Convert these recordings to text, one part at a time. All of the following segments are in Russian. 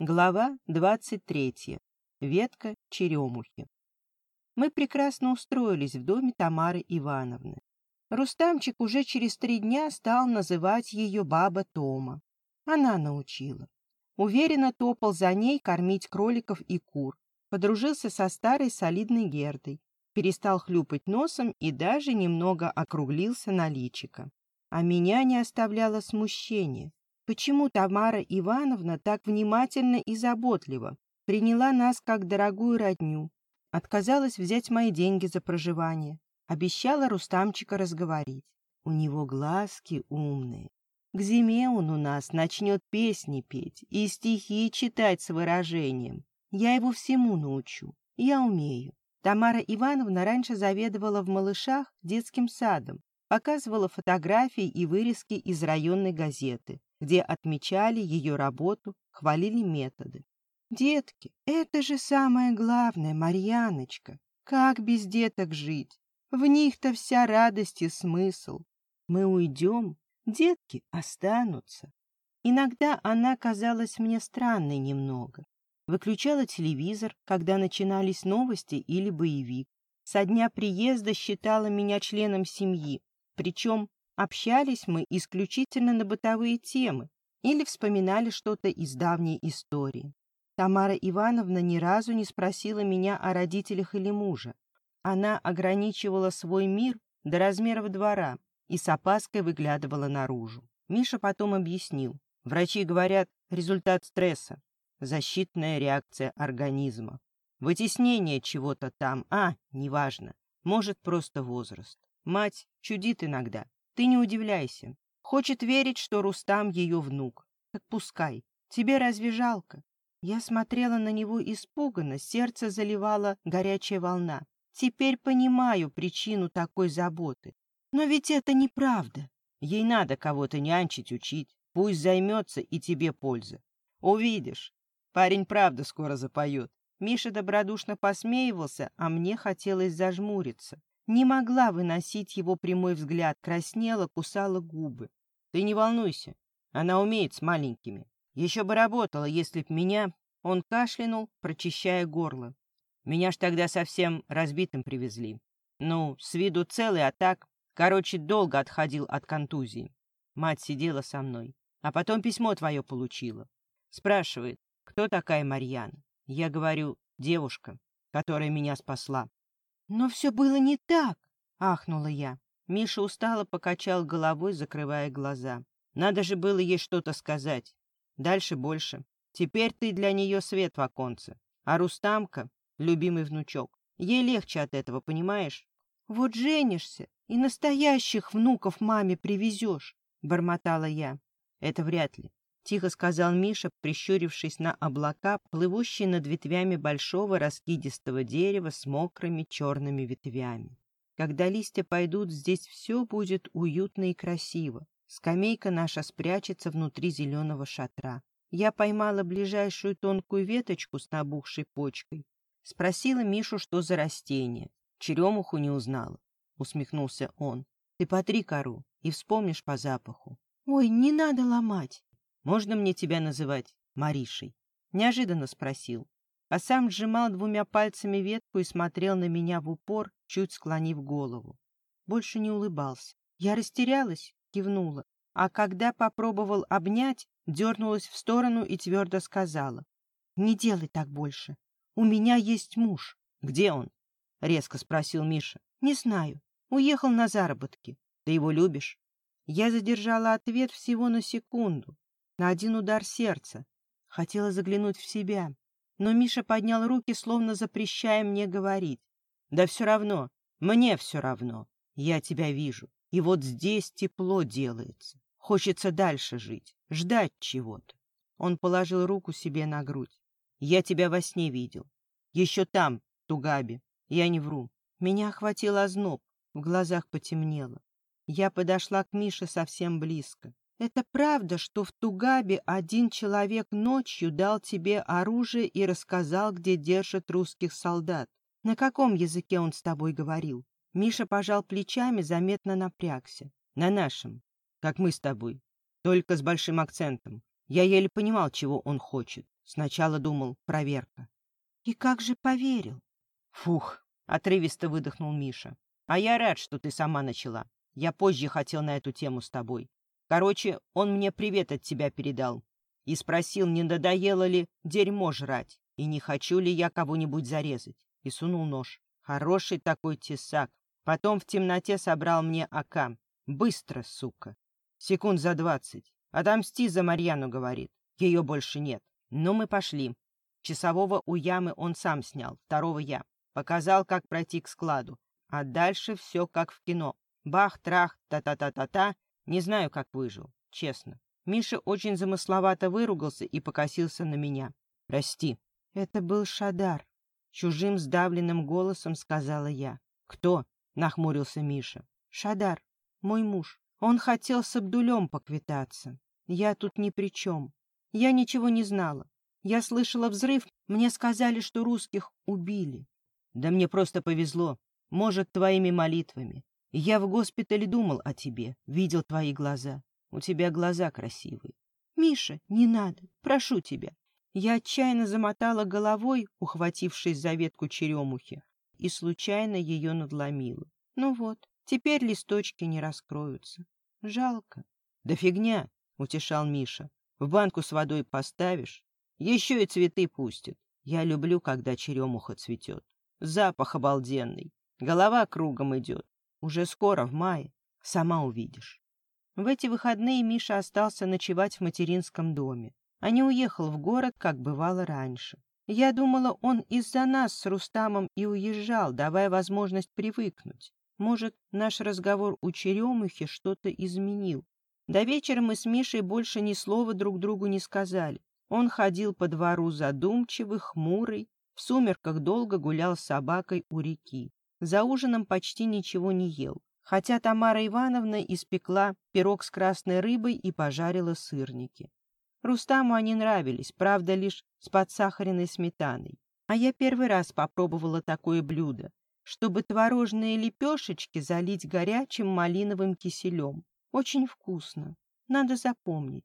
Глава 23. Ветка черемухи. Мы прекрасно устроились в доме Тамары Ивановны. Рустамчик уже через три дня стал называть ее баба Тома. Она научила. Уверенно топал за ней кормить кроликов и кур. Подружился со старой солидной Гердой. Перестал хлюпать носом и даже немного округлился на личико. А меня не оставляло смущение. Почему Тамара Ивановна так внимательно и заботливо приняла нас как дорогую родню, отказалась взять мои деньги за проживание, обещала Рустамчика разговорить. У него глазки умные. К зиме он у нас начнет песни петь и стихи читать с выражением. Я его всему научу. Я умею. Тамара Ивановна раньше заведовала в малышах детским садом, показывала фотографии и вырезки из районной газеты где отмечали ее работу, хвалили методы. «Детки, это же самое главное, Марьяночка. Как без деток жить? В них-то вся радость и смысл. Мы уйдем, детки останутся». Иногда она казалась мне странной немного. Выключала телевизор, когда начинались новости или боевик. Со дня приезда считала меня членом семьи, причем Общались мы исключительно на бытовые темы или вспоминали что-то из давней истории. Тамара Ивановна ни разу не спросила меня о родителях или муже. Она ограничивала свой мир до размеров двора и с опаской выглядывала наружу. Миша потом объяснил. Врачи говорят, результат стресса, защитная реакция организма, вытеснение чего-то там, а, неважно, может, просто возраст. Мать чудит иногда, ты не удивляйся. Хочет верить, что Рустам ее внук. Так пускай. Тебе разве жалко? Я смотрела на него испуганно, сердце заливало горячая волна. Теперь понимаю причину такой заботы. Но ведь это неправда. Ей надо кого-то нянчить, учить. Пусть займется, и тебе польза. Увидишь. Парень правда скоро запоет. Миша добродушно посмеивался, а мне хотелось зажмуриться. Не могла выносить его прямой взгляд, краснела, кусала губы. Ты не волнуйся, она умеет с маленькими. Еще бы работала, если б меня... Он кашлянул, прочищая горло. Меня ж тогда совсем разбитым привезли. Ну, с виду целый, а так... Короче, долго отходил от контузии. Мать сидела со мной. А потом письмо твое получила. Спрашивает, кто такая Марьяна? Я говорю, девушка, которая меня спасла. «Но все было не так!» — ахнула я. Миша устало покачал головой, закрывая глаза. «Надо же было ей что-то сказать. Дальше больше. Теперь ты для нее свет в оконце. А Рустамка — любимый внучок. Ей легче от этого, понимаешь?» «Вот женишься и настоящих внуков маме привезешь», — бормотала я. «Это вряд ли. — тихо сказал Миша, прищурившись на облака, плывущие над ветвями большого раскидистого дерева с мокрыми черными ветвями. Когда листья пойдут, здесь все будет уютно и красиво. Скамейка наша спрячется внутри зеленого шатра. Я поймала ближайшую тонкую веточку с набухшей почкой. Спросила Мишу, что за растение. Черемуху не узнала. Усмехнулся он. Ты потри кору и вспомнишь по запаху. Ой, не надо ломать. «Можно мне тебя называть Маришей?» Неожиданно спросил, а сам сжимал двумя пальцами ветку и смотрел на меня в упор, чуть склонив голову. Больше не улыбался. Я растерялась, кивнула, а когда попробовал обнять, дернулась в сторону и твердо сказала. «Не делай так больше. У меня есть муж». «Где он?» — резко спросил Миша. «Не знаю. Уехал на заработки. Ты его любишь?» Я задержала ответ всего на секунду, на один удар сердца. Хотела заглянуть в себя, но Миша поднял руки, словно запрещая мне говорить. «Да все равно, мне все равно. Я тебя вижу, и вот здесь тепло делается. Хочется дальше жить, ждать чего-то». Он положил руку себе на грудь. «Я тебя во сне видел. Еще там, Тугаби. Я не вру. Меня охватил озноб, в глазах потемнело. Я подошла к Мише совсем близко. Это правда, что в Тугабе один человек ночью дал тебе оружие и рассказал, где держат русских солдат? На каком языке он с тобой говорил? Миша пожал плечами, заметно напрягся. На нашем, как мы с тобой, только с большим акцентом. Я еле понимал, чего он хочет. Сначала думал, проверка. И как же поверил? Фух, отрывисто выдохнул Миша. А я рад, что ты сама начала. Я позже хотел на эту тему с тобой. Короче, он мне привет от тебя передал. И спросил, не надоело ли дерьмо жрать, и не хочу ли я кого-нибудь зарезать. И сунул нож. Хороший такой тесак. Потом в темноте собрал мне АК. Быстро, сука. Секунд за двадцать. Отомсти за Марьяну, говорит. Ее больше нет. Но мы пошли. Часового у ямы он сам снял, второго я. Показал, как пройти к складу. А дальше все как в кино. Бах-трах, та-та-та-та-та. Не знаю, как выжил, честно. Миша очень замысловато выругался и покосился на меня. «Прости». «Это был Шадар», — чужим сдавленным голосом сказала я. «Кто?» — нахмурился Миша. «Шадар, мой муж. Он хотел с Абдулем поквитаться. Я тут ни при чем. Я ничего не знала. Я слышала взрыв, мне сказали, что русских убили. Да мне просто повезло. Может, твоими молитвами. Я в госпитале думал о тебе, видел твои глаза. У тебя глаза красивые. Миша, не надо, прошу тебя. Я отчаянно замотала головой, ухватившись за ветку черемухи, и случайно ее надломила. Ну вот, теперь листочки не раскроются. Жалко. Да фигня, утешал Миша. В банку с водой поставишь, еще и цветы пустит. Я люблю, когда черемуха цветет. Запах обалденный. Голова кругом идет. Уже скоро, в мае. Сама увидишь. В эти выходные Миша остался ночевать в материнском доме, а не уехал в город, как бывало раньше. Я думала, он из-за нас с Рустамом и уезжал, давая возможность привыкнуть. Может, наш разговор у черемухи что-то изменил. До вечера мы с Мишей больше ни слова друг другу не сказали. Он ходил по двору задумчивый, хмурый, в сумерках долго гулял с собакой у реки. За ужином почти ничего не ел, хотя Тамара Ивановна испекла пирог с красной рыбой и пожарила сырники. Рустаму они нравились, правда, лишь с подсахаренной сметаной. А я первый раз попробовала такое блюдо, чтобы творожные лепешечки залить горячим малиновым киселем. Очень вкусно. Надо запомнить.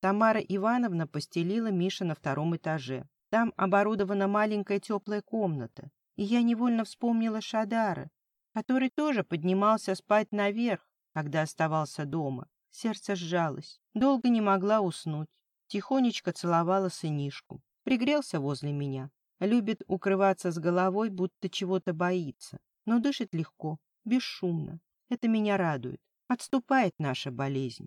Тамара Ивановна постелила Миша на втором этаже. Там оборудована маленькая теплая комната. И я невольно вспомнила Шадара, который тоже поднимался спать наверх, когда оставался дома. Сердце сжалось. Долго не могла уснуть. Тихонечко целовала сынишку. Пригрелся возле меня. Любит укрываться с головой, будто чего-то боится. Но дышит легко, бесшумно. Это меня радует. Отступает наша болезнь.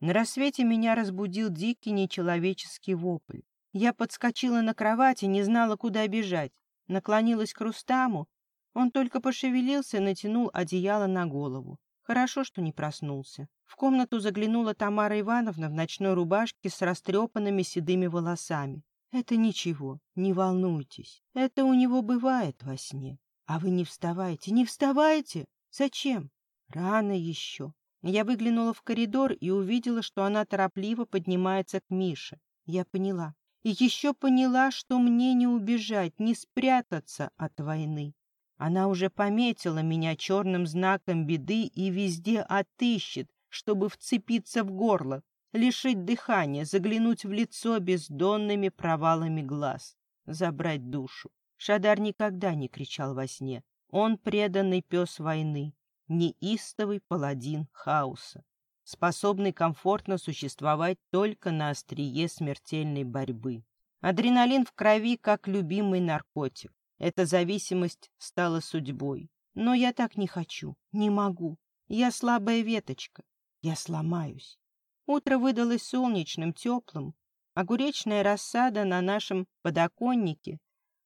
На рассвете меня разбудил дикий нечеловеческий вопль. Я подскочила на кровати, не знала, куда бежать. Наклонилась к Рустаму. Он только пошевелился и натянул одеяло на голову. Хорошо, что не проснулся. В комнату заглянула Тамара Ивановна в ночной рубашке с растрепанными седыми волосами. «Это ничего, не волнуйтесь. Это у него бывает во сне. А вы не вставайте, не вставайте! Зачем? Рано еще. Я выглянула в коридор и увидела, что она торопливо поднимается к Мише. Я поняла. И еще поняла, что мне не убежать, не спрятаться от войны. Она уже пометила меня черным знаком беды и везде отыщет, чтобы вцепиться в горло, лишить дыхания, заглянуть в лицо бездонными провалами глаз, забрать душу. Шадар никогда не кричал во сне. Он преданный пес войны, неистовый паладин хаоса, способный комфортно существовать только на острие смертельной борьбы. Адреналин в крови как любимый наркотик. Эта зависимость стала судьбой. Но я так не хочу, не могу. Я слабая веточка. Я сломаюсь. Утро выдалось солнечным, теплым. Огуречная рассада на нашем подоконнике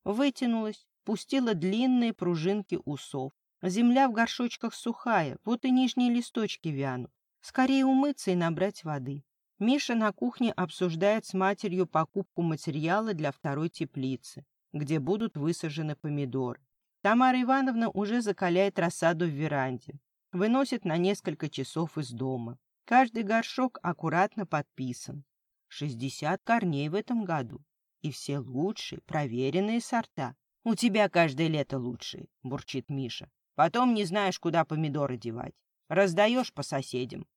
вытянулась, пустила длинные пружинки усов. Земля в горшочках сухая, вот и нижние листочки вянут. Скорее умыться и набрать воды. Миша на кухне обсуждает с матерью покупку материала для второй теплицы, где будут высажены помидоры. Тамара Ивановна уже закаляет рассаду в веранде. Выносит на несколько часов из дома. Каждый горшок аккуратно подписан. 60 корней в этом году. И все лучшие, проверенные сорта. «У тебя каждое лето лучшие», — бурчит Миша. Потом не знаешь, куда помидоры девать. Раздаешь по соседям.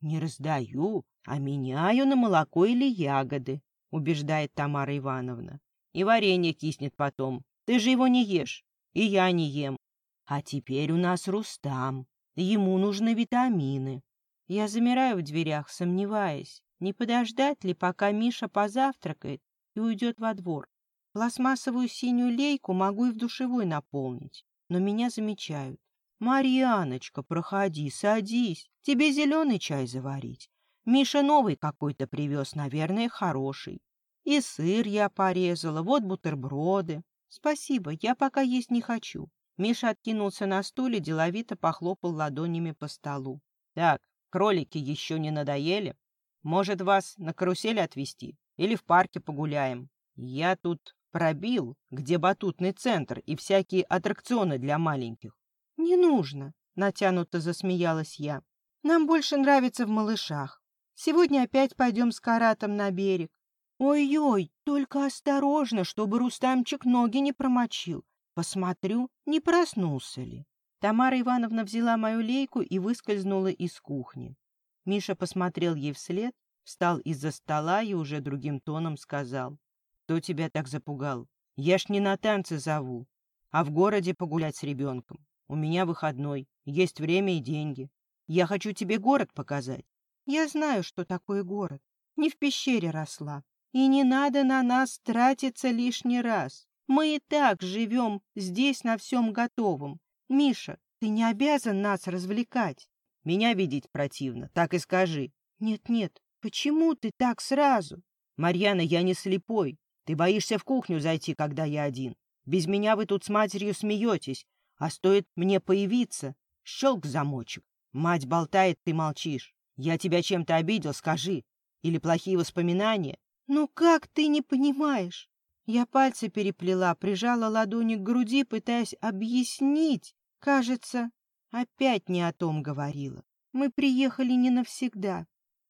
Не раздаю, а меняю на молоко или ягоды. — убеждает Тамара Ивановна. «И варенье киснет потом. Ты же его не ешь, и я не ем. А теперь у нас Рустам. Ему нужны витамины». Я замираю в дверях, сомневаясь, не подождать ли, пока Миша позавтракает и уйдет во двор. Пластмассовую синюю лейку могу и в душевой наполнить, но меня замечают. «Марьяночка, проходи, садись. Тебе зеленый чай заварить. Миша новый какой-то привез, наверное, хороший. И сыр я порезала, вот бутерброды. Спасибо, я пока есть не хочу». Миша откинулся на стуле, деловито похлопал ладонями по столу. «Так, кролики еще не надоели? Может, вас на карусель отвезти? Или в парке погуляем? Я тут пробил, где батутный центр и всякие аттракционы для маленьких. «Не нужно», — натянуто засмеялась я. «Нам больше нравится в малышах. Сегодня опять пойдем с каратом на берег. Ой-ой, только осторожно, чтобы Рустамчик ноги не промочил. Посмотрю, не проснулся ли». Тамара Ивановна взяла мою лейку и выскользнула из кухни. Миша посмотрел ей вслед, встал из-за стола и уже другим тоном сказал. «Кто тебя так запугал? Я ж не на танцы зову, а в городе погулять с ребенком. У меня выходной, есть время и деньги. Я хочу тебе город показать. Я знаю, что такое город. Не в пещере росла. И не надо на нас тратиться лишний раз. Мы и так живем здесь на всем готовом. Миша, ты не обязан нас развлекать. Меня видеть противно, так и скажи. Нет-нет, почему ты так сразу? Марьяна, я не слепой. Ты боишься в кухню зайти, когда я один. Без меня вы тут с матерью смеетесь, а стоит мне появиться, щелк замочек. Мать болтает, ты молчишь. Я тебя чем-то обидел, скажи. Или плохие воспоминания? Ну как ты не понимаешь? Я пальцы переплела, прижала ладони к груди, пытаясь объяснить. Кажется, опять не о том говорила. Мы приехали не навсегда.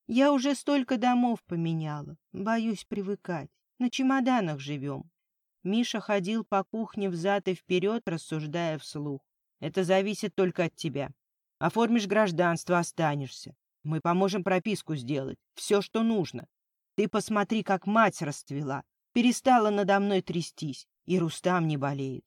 Я уже столько домов поменяла. Боюсь привыкать. На чемоданах живем. Миша ходил по кухне взад и вперед, рассуждая вслух. «Это зависит только от тебя. Оформишь гражданство, останешься. Мы поможем прописку сделать. Все, что нужно. Ты посмотри, как мать расцвела. Перестала надо мной трястись. И Рустам не болеет.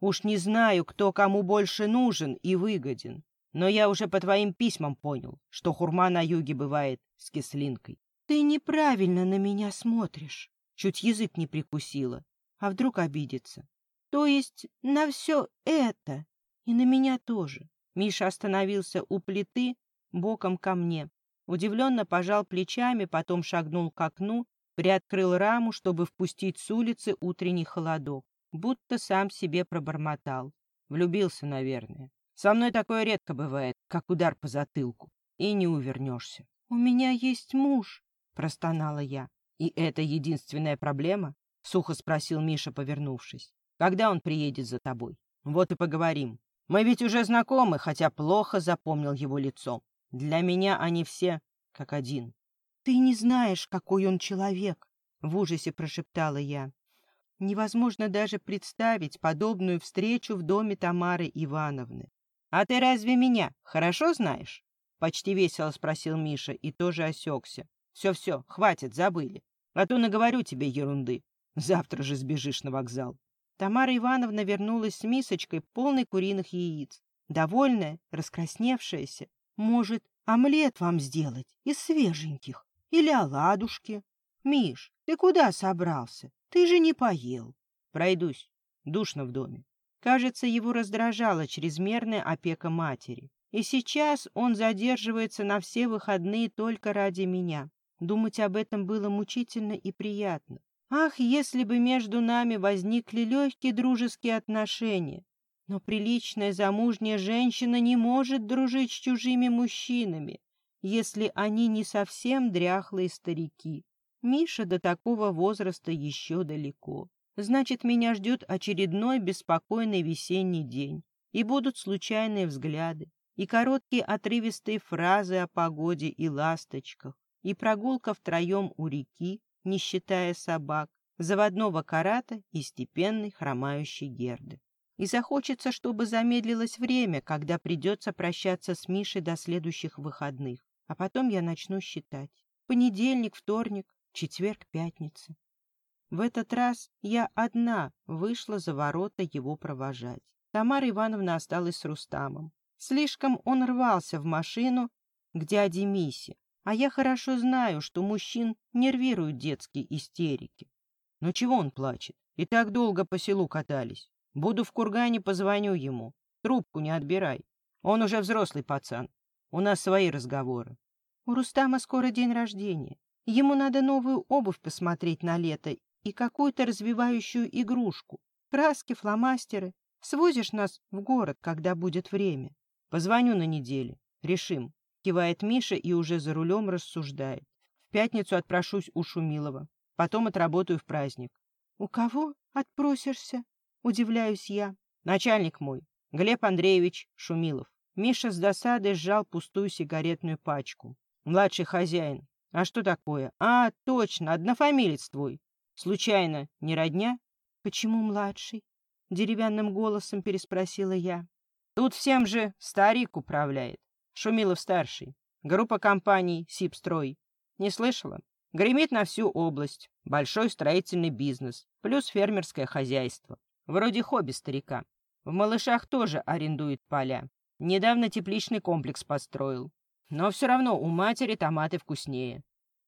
Уж не знаю, кто кому больше нужен и выгоден. Но я уже по твоим письмам понял, что хурма на юге бывает с кислинкой. Ты неправильно на меня смотришь. Чуть язык не прикусила. А вдруг обидится? То есть на все это и на меня тоже. Миша остановился у плиты боком ко мне. Удивленно пожал плечами, потом шагнул к окну, приоткрыл раму, чтобы впустить с улицы утренний холодок. Будто сам себе пробормотал. Влюбился, наверное. Со мной такое редко бывает, как удар по затылку. И не увернешься. — У меня есть муж, — простонала я. — И это единственная проблема? — сухо спросил Миша, повернувшись. «Когда он приедет за тобой? Вот и поговорим. Мы ведь уже знакомы, хотя плохо запомнил его лицо. Для меня они все как один». «Ты не знаешь, какой он человек», — в ужасе прошептала я. Невозможно даже представить подобную встречу в доме Тамары Ивановны. «А ты разве меня хорошо знаешь?» — почти весело спросил Миша и тоже осекся. «Все-все, хватит, забыли. А то наговорю тебе ерунды. Завтра же сбежишь на вокзал. Тамара Ивановна вернулась с мисочкой, полной куриных яиц. Довольная, раскрасневшаяся. Может, омлет вам сделать из свеженьких? Или оладушки? Миш, ты куда собрался? Ты же не поел. Пройдусь. Душно в доме. Кажется, его раздражала чрезмерная опека матери. И сейчас он задерживается на все выходные только ради меня. Думать об этом было мучительно и приятно. Ах, если бы между нами возникли легкие дружеские отношения! Но приличная замужняя женщина не может дружить с чужими мужчинами, если они не совсем дряхлые старики. Миша до такого возраста еще далеко. Значит, меня ждет очередной беспокойный весенний день, и будут случайные взгляды, и короткие отрывистые фразы о погоде и ласточках, и прогулка втроем у реки, не считая собак, заводного карата и степенной хромающей герды. И захочется, чтобы замедлилось время, когда придется прощаться с Мишей до следующих выходных. А потом я начну считать. Понедельник, вторник, четверг, пятница. В этот раз я одна вышла за ворота его провожать. Тамара Ивановна осталась с Рустамом. Слишком он рвался в машину к дяде Мисе, а я хорошо знаю, что мужчин нервируют детские истерики. Но чего он плачет? И так долго по селу катались. Буду в кургане, позвоню ему. Трубку не отбирай. Он уже взрослый пацан. У нас свои разговоры. У Рустама скоро день рождения. Ему надо новую обувь посмотреть на лето и какую-то развивающую игрушку. Краски, фломастеры. Свозишь нас в город, когда будет время. Позвоню на неделе. Решим. Кивает Миша и уже за рулем рассуждает. В пятницу отпрошусь у Шумилова. Потом отработаю в праздник. У кого отпросишься? Удивляюсь я. Начальник мой. Глеб Андреевич Шумилов. Миша с досадой сжал пустую сигаретную пачку. Младший хозяин. А что такое? А, точно, однофамилец твой. Случайно, не родня? Почему младший? Деревянным голосом переспросила я. Тут всем же старик управляет. Шумилов-старший. Группа компаний «Сибстрой». Не слышала? Гремит на всю область. Большой строительный бизнес. Плюс фермерское хозяйство. Вроде хобби старика. В малышах тоже арендует поля. Недавно тепличный комплекс построил. Но все равно у матери томаты вкуснее.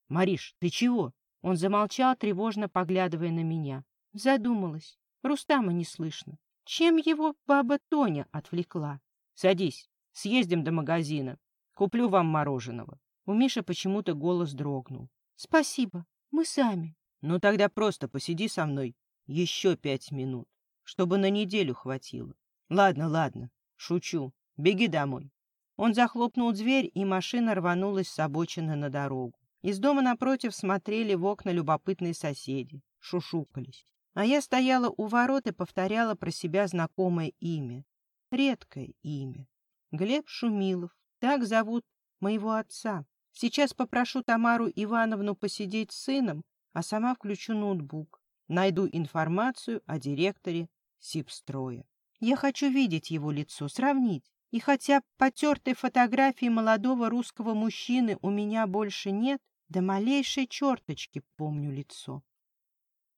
«Мариш, ты чего?» Он замолчал, тревожно поглядывая на меня. Задумалась. Рустама не слышно. Чем его баба Тоня отвлекла? «Садись, съездим до магазина. Куплю вам мороженого». У Миши почему-то голос дрогнул. «Спасибо, мы сами». «Ну тогда просто посиди со мной еще пять минут, чтобы на неделю хватило». «Ладно, ладно, шучу. Беги домой». Он захлопнул дверь, и машина рванулась с обочины на дорогу. Из дома напротив смотрели в окна любопытные соседи, шушукались. А я стояла у ворот и повторяла про себя знакомое имя. Редкое имя. Глеб Шумилов. Так зовут моего отца. Сейчас попрошу Тамару Ивановну посидеть с сыном, а сама включу ноутбук. Найду информацию о директоре Сибстроя. Я хочу видеть его лицо, сравнить. И хотя потертой фотографии молодого русского мужчины у меня больше нет, до малейшей черточки помню лицо.